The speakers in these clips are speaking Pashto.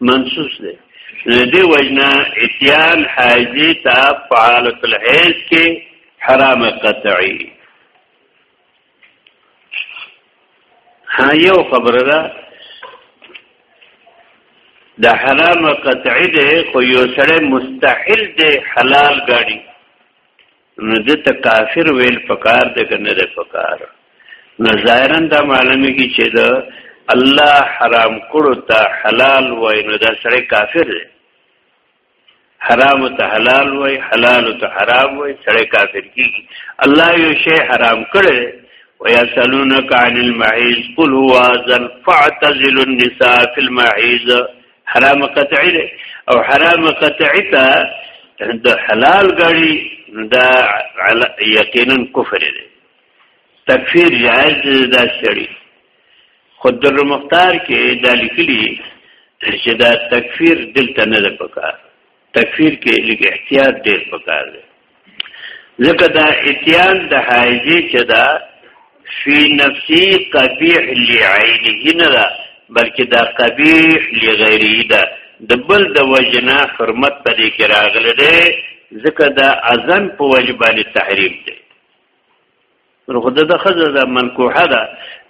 منصوص دی دی وجنا اتیان حاجی تا فعالت الحیض کې حرام قطعی ها یو خبره ده د حرام قطعی ده خو یو سره مستحیل ده حلال غاړي نو د ته کافر ویل پکار د کنه د پکار نو ظاهرا دا معلومه کی چې دا الله حرام کړو ته حلال وای نو دا سره کافر دی حرام ته حلال وای حلال ته حرام وای سره کافر کیږي الله یو شی حرام کړی ويسالونك عن المعيز قل هو اذن فاعتزلوا النساء في المعيز حرام قطعی دی او حرام قطعی ته د حلال غړي دا یقینا کفر دی تکفیر جائز دا شری خود در مختار کې دا لیکلي چې دا تکفیر دلته نه ده پکار تکفیر کې لږ احتیاط ډېر پکار دی ځکه دا اتیان د حایزه چې دا فی نفسی قبیح لعینه نه ده بلکې دا قبیح لغیره ده د بل د وجنا حرمت پرې کې راغله ده ځکه دا اذن په وجبانه تحریم ده نو خود د خزه د منکوحه ده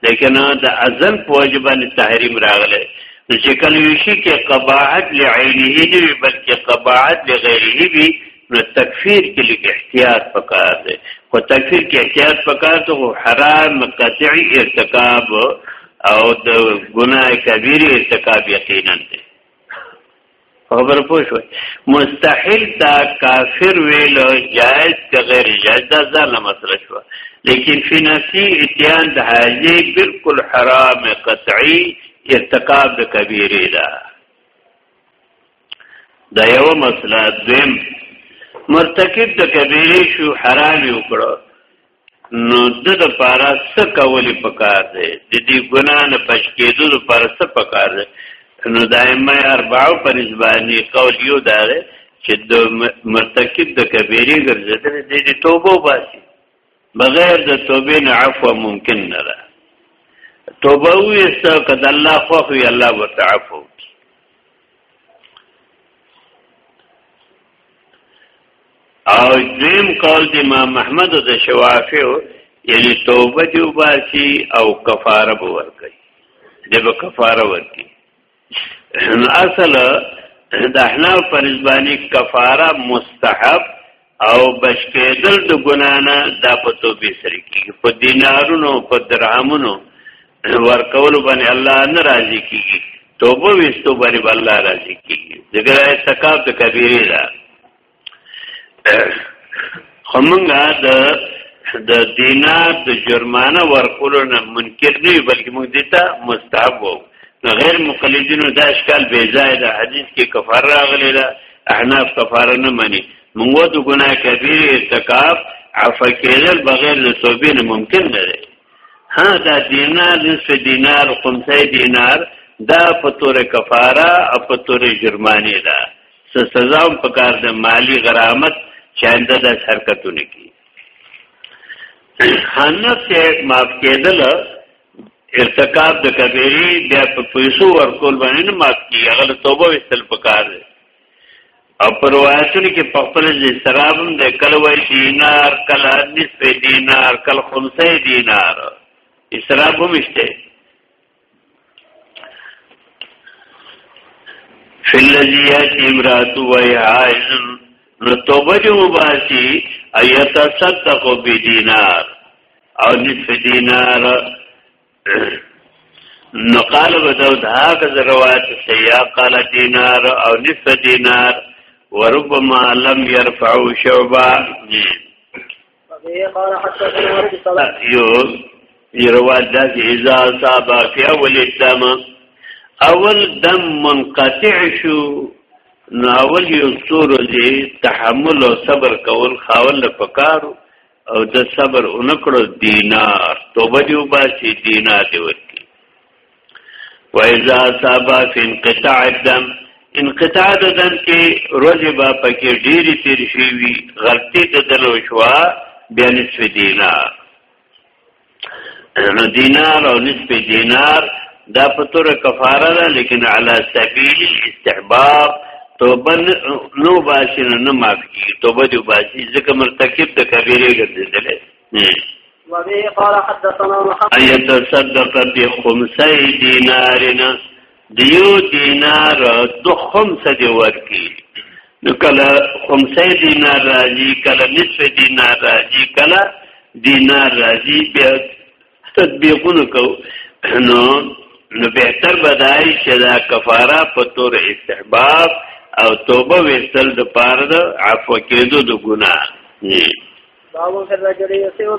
لیکن د ازل په وجبان تحریم راغله نو چې کله وشي کې قباحت لعینه نه وي بلکې قباحت لغیره وي نو تکفیر کې لیک احتیاط پکار دی خو تکفیر کې احتیاط پکار ته حرام قطعی ارتکاب او د ګناه کبیره ارتکاب یقینا دی خبر پوه شو مستحیل تا کافر ویل جائز که غیر جائز دا ځانه مسله شو لیکن فی نفسی اتیان د حاجی بالکل حرام قطعی ارتکاب د کبیره ده دا یو مسله دویم مرتکب د کبیره شو حرام وکړو نو د د پاره څه کولی پکار دی د دې ګنا نه پښ کېدو د پاره څه پکار دی نو دایمه اربعو پر ځبانی قول یو دا دی چې د مرتکب د کبیره ګرځیدل د دې توبه واسي بغیر د توبې نه عفو ممکن نه ده توبه وې څه کده الله خو وي الله وتعفو او دویم قول د امام محمد د شوافی یعنی توبه دی وباسي او کفاره به ورکړي دی به کفاره ورکړي اصل د احناف پرځبانی کفاره مستحب او بچ کېدل د ګنا نه دا په توبې سره کېږي په دینارونو په درهمونو ورکول باندې الله نه راضي کېږي توبه وستو باندې الله راضي کېږي ځکه ارتکاب د کبیره ده همغه د د دینار د جرمانه ورکولو نه منکر نه بلکې موږ دې ته مستحب وو غیر مقلدینو دا اشکال بې ځای ده حدیث کې کفاره راغلی ده احناف کفاره نه مني موږ د ګناه کبیره ارتکاب عفا کېدل بغیر له توبې نه ممکن نه دی ها دا دینار نصف دینار خمسه دینار دا په تور کفاره او په تور جرمانه ده څه سزا هم په کار ده مالی غرامت چاینده د حرکتونه کی حنف ته معاف کېدل ارتکاب د کبیره بیا په پیسو ورکول باندې نه مات کی هغه توبه وستل پکار دی او پر روایتونو کې په خپل استراب هم د کله وای دینار کله نصف دینار کله خمسه دینار استراب هم شته فلذیات امرات وای عائزن نو توبه جو مباسی ایت صدق بدینار او نصف دینار نو قال بدو دا که روایت سیا قال دینار او نصف دینار وربما لم يرفعوا شعبا یو روایت دا چې اذا صاحب فی اول الدم اول دم منقطع شو نو اول یو څور دي تحمل او صبر کول خاول پکارو او د صبر اونکړو دینار توبه دی وباسي دینار دی ورکی و اذا صاب فی انقطاع الدم انقطاع د دم کې روزه با پکې ډیری تیر شي وی غلطی د دلو شوا بیا نصف دینار نو دینار او نصف دینار دا په تور کفاره ده لیکن علی سبیل استحباب توبه نو باسي نه معاف کی توبه دی باسي ځکه مرتکب د کبیره ګرځیدل وبه قال حدثنا محمد ايتصدق بخمسي دينارنا دیو دینار دو خمس دی ورکی نو کله خمسه دینار راځي کله نصف دینار راځي کله دینار راځي بیا تطبیقونه کو نو نو بهتر بدای چې دا کفاره په تور استحباب او توبه وستل د پاره د عفو کېدو د ګناه باو هر راجل یې سیو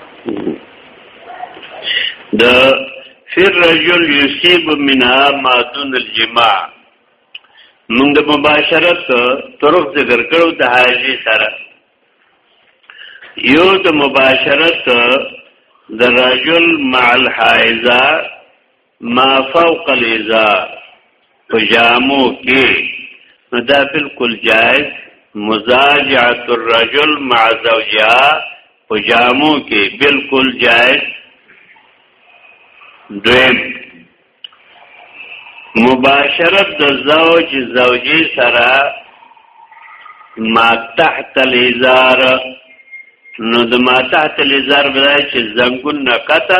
د فر رجل یصيب منها ما دون الجماع موږ د مباشرت طرق ذکر کړو د حاجی سره یو د مباشرت د رجل مع الحائزه ما فوق الازار په جامو کې نو دا بالکل جائز مزاجعه الرجل مع زوجها په جامو کې بالکل جائز دویم مباشرت د زوج زوجي سره ما تحت الازار نو د ما تحت الازار بدای چې زنګون نقطه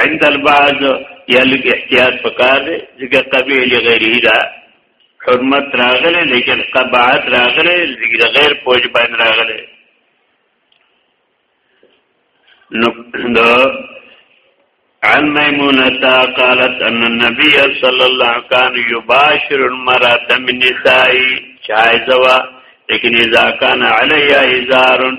عند البعض یا لږ احتیاط پکار دی ځکه قبیل غیره دا حرمت راغله لیکن قبعت راغله ذکر غیر پوج باندې راغله نو دا عن میمونتا قالت ان النبي صلى الله عليه كان يباشر المرأة من نسائي شايزوا لیکن اذا كان عليها ازار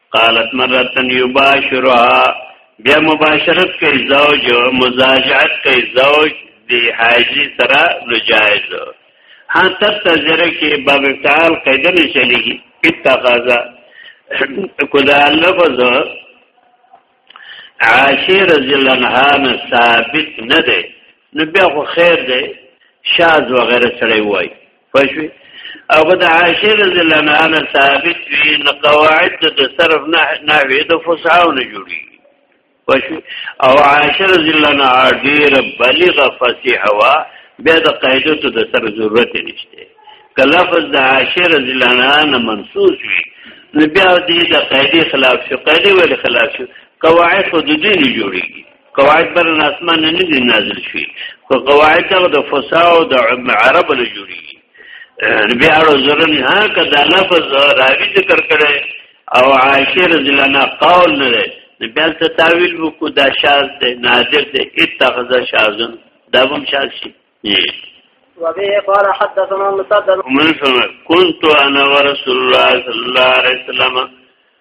قالت مرتن یباشرها بیا مباشرت کوي زوج مزاجعت کوي زوج دی حاجی سره نجایز ها تر تجربه کې باب تعال قاعده نه چلیږي اتقاضا کدا لفظ عائشه رضی الله عنها نه ثابت نه ده نو بیا خو خیر ده شاز وغیرہ سره وای پښوی او د عاشر ذلنان ثابت وی نو قواعد د صرف نه نه وی د فصاحو نه جوړي پښوی او عاشر ذلنا ډیر بلغ فصیح وا به د قاعده ته د سر ضرورت نشته کلفظ د عاشر ذلنان منصوص وی نو بیا دې د قاعده خلاف شو قاعده ول خلاف شو قواعد خود دې نه جوړيږي قواعد بر الاسمان نه دي نازل شي خو قواعد دغه د فصاحت او د عرب له جوړي بیا اړو زرن ها کدا لفظ راوی ذکر کړي او عائشه رضی الله عنها قول نه ده بیا ته تعویل وکړو دا شاذ ده نادر ده اتخذ شاذن دا هم شاذ شي وبه قال حدثنا مسدد من سمع كنت انا ورسول الله صلى الله عليه وسلم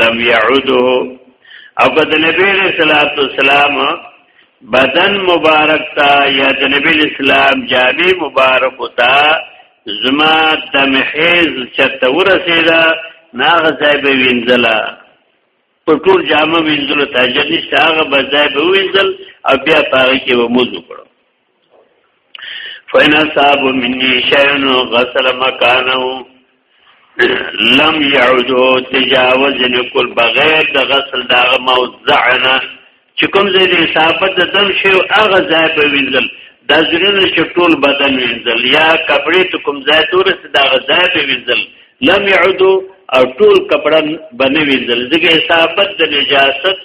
لم يعده او د نبی رسول الله بدن مبارک تا یا د نبی اسلام جامع مبارک تا زما د محیز چته ورسیدا ناغه ځای به وینځلا په ټول جامه وینځلو تاجر نشته هغه به ځای به وینځل او بیا پاره کې به موضوع کړو فإن أصاب مني شيء غسل مكانه لم يعود تجاوز نکل بغیر د غسل دا موضعنا چې کوم ځای د اصابت د دم شی او هغه ځای به وینځل دا ځینې چې ټول بدن وینځل یا کپڑے ته کوم ځای تورس دا ځای به وینځل لم يعود او ټول کپڑا بنوي ځل دغه حسابت د نجاست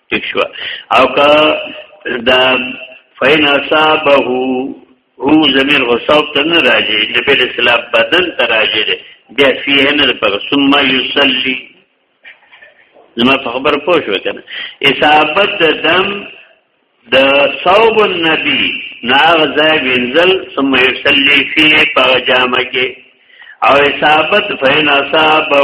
ټیک شو او کا دا فین اصابه هو زمير غصاب ته نه راځي نبی اسلام بدن ته راځي بیا فيه نه پر ثم يصلي زما په خبر پوه شو کنه اصابت دم د صوب النبي ناغ ځای وینځل ثم يصلي فيه په جامه کې او اصابت فین اصابه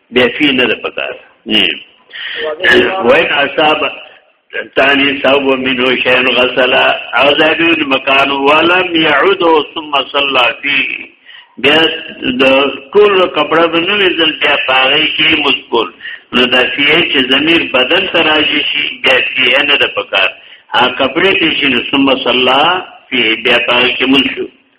بیا فی نه ده پکار وین اصاب تانی صاب منو شین غسلا عذابون مکان ولم یعودو ثم صلا فی بیا د ټول کپڑا د نوې ځل بیا پاره کې مذکور نو دا فیه چې ضمیر بدن ته راځي شي بیا فیه نه ده پکار ها کپڑے ته شي نو ثم صلا فی بیا پاره کې مل شو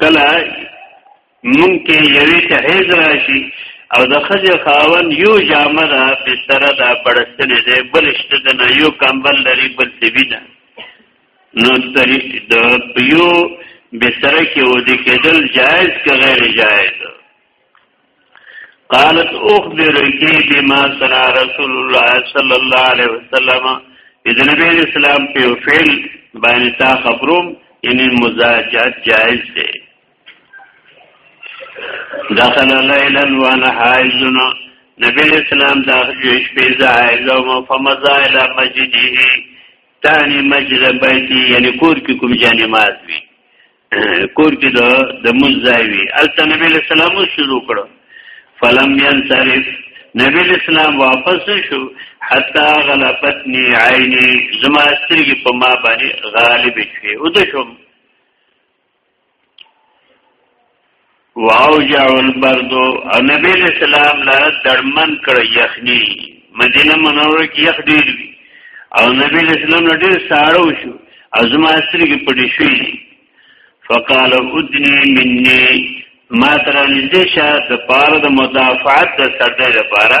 کله مونږ کې یوې ته هیز راشي او د خځې خاون یو جامه ده بستره ده بړستنې دی بل شته ده نه یو کمبل لري بل سیبي ده نو د یو بستره کې ودې کېدل جایز که غیر جایز قالت اخبرك بما صنع رسول الله صلى الله عليه وسلم اذا نبی اسلام په فعل باندې تا خبروم ان مزاجات جائز دی دخل ليلا وانا حائز نبی اسلام دا جوش په زائز او فمزائل مسجده تانی مسجد بیتی یعنی کور کې کوم جانماز وی کور کې د د مزایوي الته نبی له سلام شروع کړو فلم ينصرف نبی له سلام واپس شو حتا غلبتني عيني زما سترګې په ما باندې غالب شي او د شوم واوجع البرد او نبی اسلام لا درمن کړ یخنی مدینه منوره کې یخ ډیر وی او نبی اسلام ډیر ساړو شو ازما استری کې پټی شوی فقال ادنی مني ما تر دې شه د پاره د مدافعت د سردې لپاره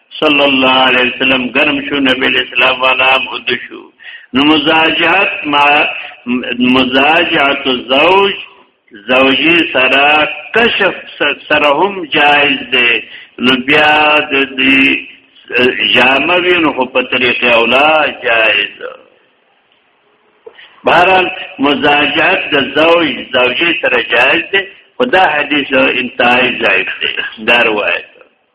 صلی الله علیه وسلم ګرم شو نبی اسلام والا مود شو نو مزاجات ما مزاجات الزوج زوجی سره کشف سره هم جایز دی نو بیا د دې جامه وینو خو په طریقې اولا جایز بهرحال مزاجات د زوج زوجی سره جایز دی خدا حدیث انتهای ضعیف دی دا روایت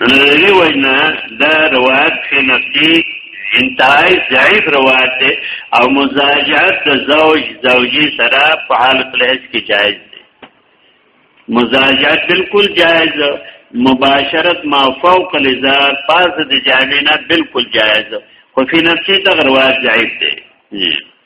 نوی وینا دا روایت کې نفسي انتهای ضعیف روایت دی او مزاجعت د زوج زوجي سره په حالت الحج کې جایز دی مزاجعت بالکل جایز مباشرت ما فوق الازار پاس د جامعنا بالکل جایز خو فی نفسی تغروات ضعیف دی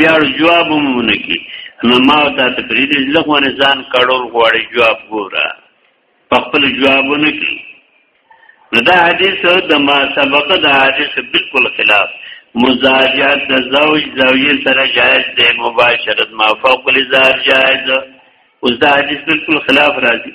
بیا جواب مونږ کی نو ما ته ته پرې دې ځکه نه ځان کړول غواړي جواب ګوره په خپل جوابونه کی نو دا حدیث د ما سبق د حدیث بالکل خلاف مزاجات د زوج زوجي سره جائز دی مباشرت ما فوق الزار جائز اوس دا حدیث بالکل خلاف راځي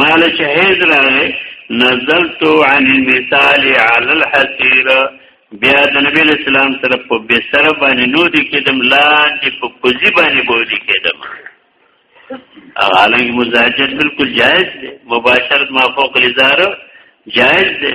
مال چې حیز راغی نزلت عن المثال على الحسير بیا د نبی اسلام سره په بسر باندې نو دي کېدم لاندې په پوزي باندې بودي کېدم حالانکه مزاجت بالکل جائز دی مباشرت ما فوق الازار جائز دی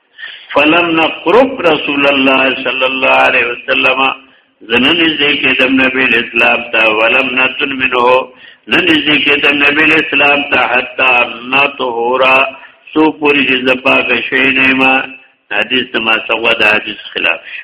فلم نقرب رسول الله صلی الله علیه وسلم زنن ذکر دم نبی اسلام تا ولم نتن منه نن ذکر دم نبی اسلام تا حتا نطهورا سو پوری چې زپاک شوی نه ما حدیث ما سوا د حدیث خلاف شو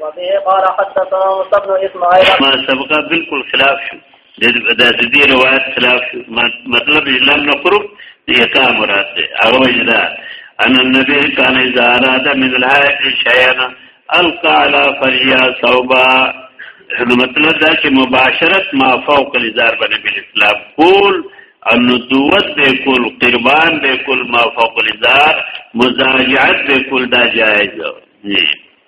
وبه قال حدثنا موسى بن اسماعيل ما سبق بالکل خلاف شو د دې روایت خلاف شو مطلب اسلام نه قرب دې کار مراد ده هغه وجدا ان النبي كان اذا اراد من الحائط شيئا القى على فريا صوبا نو مطلب دا چې مباشرت ما فوق الازار باندې بل اسلام کول ان دوت به کول قربان به کول ما فوق الازار مزاجعت به کول دا جائز دی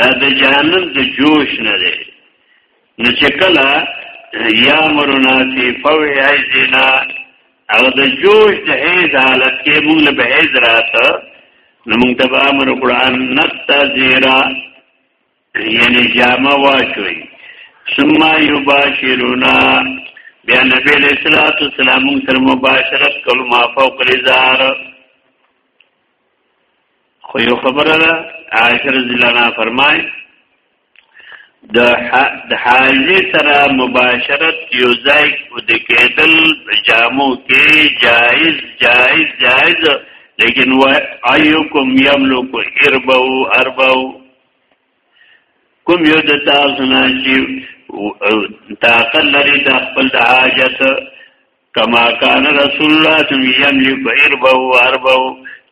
دا د جهنم د جوش نه دی نو چې کله یا مرنا فی فوی عیدنا او د جوش د هیز حالت کې موږ له بهیز راته نو موږ ته امر قرآن نتذیرا یعنی جامه واچوي ثم یباشرونا بیا نبی علیہ الصلوۃ والسلام تر مباشرت کول ما فوق الازار خو یو خبره ده عاشر زلانا فرمای د د حاجی سره مباشرت یو ځای کو د کېدل جامو کې جائز جائز جائز لیکن و ایوکم یملک اربو اربو کوم یو د تاسو نه چې طاقت لري د خپل د حاجت کما کان رسول الله صلی الله علیه وسلم یملک اربع و اربع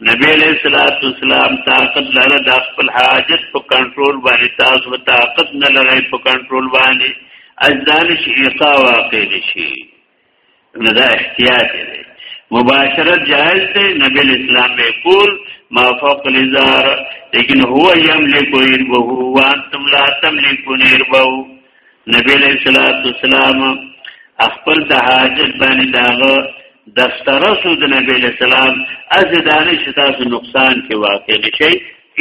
نبی علیہ الصلوۃ والسلام طاقت لره د خپل حاجت په کنټرول باندې تاسو په طاقت نه لرئ په کنټرول باندې اجدانش ایقا واقع نشي نو دا احتیاط دی مباشرت جائز دی نبی اسلام به کول ما فوق الازار لیکن هو یملک ایربه وانتم لا تملکون ایربه نبی علیہ الصلوۃ والسلام خپل د حاجت باندې داغه دسترسو د نبی علیہ السلام از دانش تاسو نقصان کې واقع نشي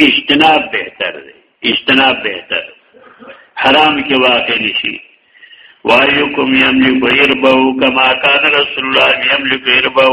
اجتناب بهتر دی اجتناب بهتر حرام کې واقع نشي وایو کوم یملک ایربو کما کان رسول الله یملک ایربو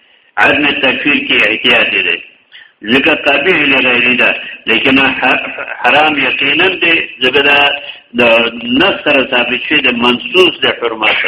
عدم تکفیر کې احتیاط دی ځکه تابع لري ده لیکن حرام یقینا دی ځکه دا د نص سره ثابت شي د منصوص د حرمت